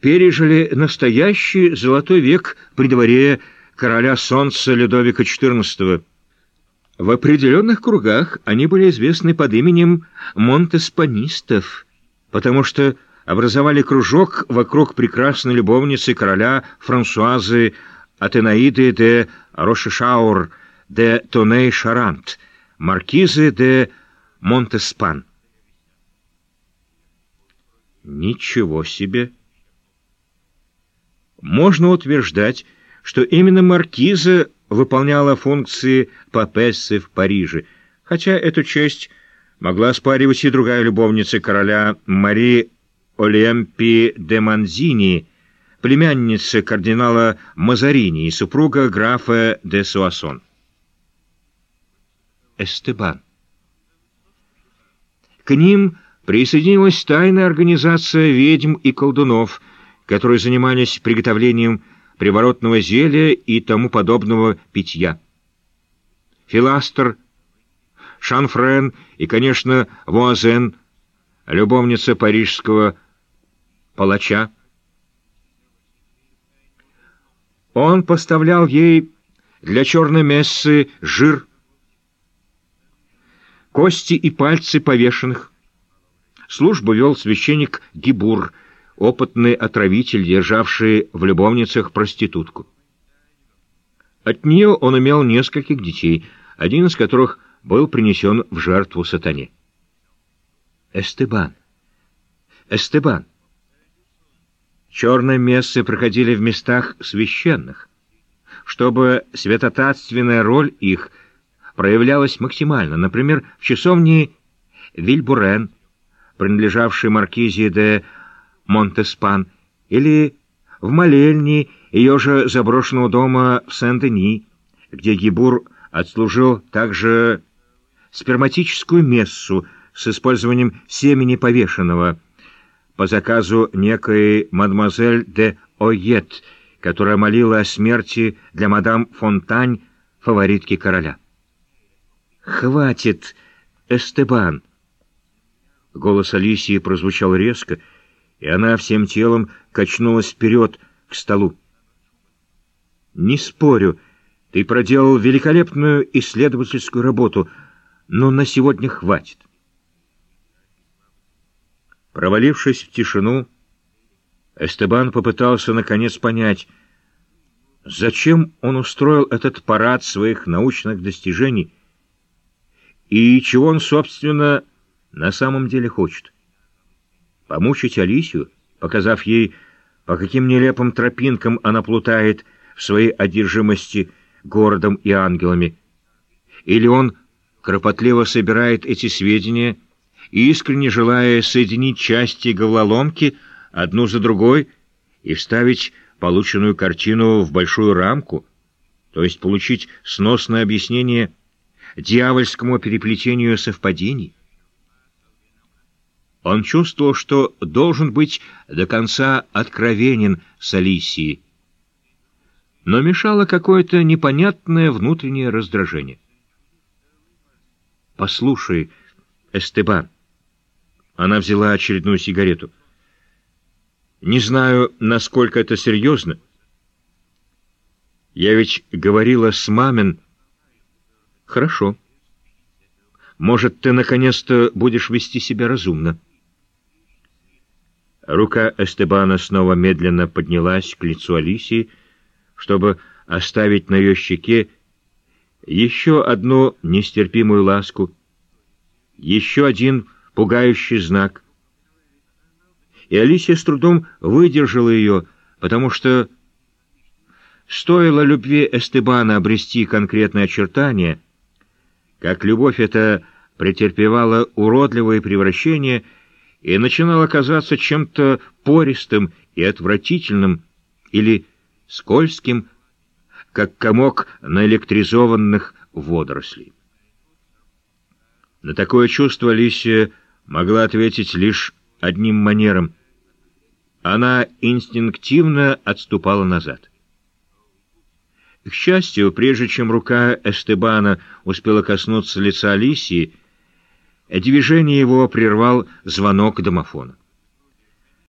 пережили настоящий золотой век при дворе короля солнца Людовика XIV. В определенных кругах они были известны под именем монтеспанистов, потому что образовали кружок вокруг прекрасной любовницы короля Франсуазы Атенаиды де Рошешаур де Тоней-Шарант, маркизы де Монтеспан. Ничего себе! Можно утверждать, что именно маркиза выполняла функции папессы в Париже, хотя эту честь могла спаривать и другая любовница короля Мари Олемпи де Манзини, племянница кардинала Мазарини и супруга графа де Суасон. Эстебан. К ним присоединилась тайная организация ведьм и колдунов, которые занимались приготовлением приворотного зелья и тому подобного питья. Филастер, Шанфрен и, конечно, Вуазен, любовница парижского палача. Он поставлял ей для черной мессы жир, кости и пальцы повешенных. Службу вел священник Гибур — опытный отравитель, державший в любовницах проститутку. От нее он имел нескольких детей, один из которых был принесен в жертву сатане. Эстебан! Эстебан! Черные мессы проходили в местах священных, чтобы святотатственная роль их проявлялась максимально, например, в часовне Вильбурен, принадлежавшей маркизе де Монтеспан, или в молельне ее же заброшенного дома в Сен-Дени, где Гибур отслужил также сперматическую мессу с использованием семени повешенного по заказу некой мадемуазель де Ойет, которая молила о смерти для мадам Фонтань, фаворитки короля. «Хватит, Эстебан!» Голос Алисии прозвучал резко, и она всем телом качнулась вперед к столу. «Не спорю, ты проделал великолепную исследовательскую работу, но на сегодня хватит». Провалившись в тишину, Эстебан попытался наконец понять, зачем он устроил этот парад своих научных достижений и чего он, собственно, на самом деле хочет помучить Алисию, показав ей, по каким нелепым тропинкам она плутает в своей одержимости городом и ангелами. Или он кропотливо собирает эти сведения, искренне желая соединить части головоломки одну за другой и вставить полученную картину в большую рамку, то есть получить сносное объяснение дьявольскому переплетению совпадений. Он чувствовал, что должен быть до конца откровенен с Алисией. Но мешало какое-то непонятное внутреннее раздражение. «Послушай, Эстебан». Она взяла очередную сигарету. «Не знаю, насколько это серьезно. Я ведь говорила с мамин...» «Хорошо. Может, ты наконец-то будешь вести себя разумно?» Рука Эстебана снова медленно поднялась к лицу Алисии, чтобы оставить на ее щеке еще одну нестерпимую ласку, еще один пугающий знак. И Алисия с трудом выдержала ее, потому что стоило любви Эстебана обрести конкретное очертание, как любовь эта претерпевала уродливое превращение — и начинало казаться чем-то пористым и отвратительным или скользким, как комок наэлектризованных водорослей. На такое чувство Алисия могла ответить лишь одним манером. Она инстинктивно отступала назад. К счастью, прежде чем рука Эстебана успела коснуться лица Алисии, Движение его прервал звонок домофона.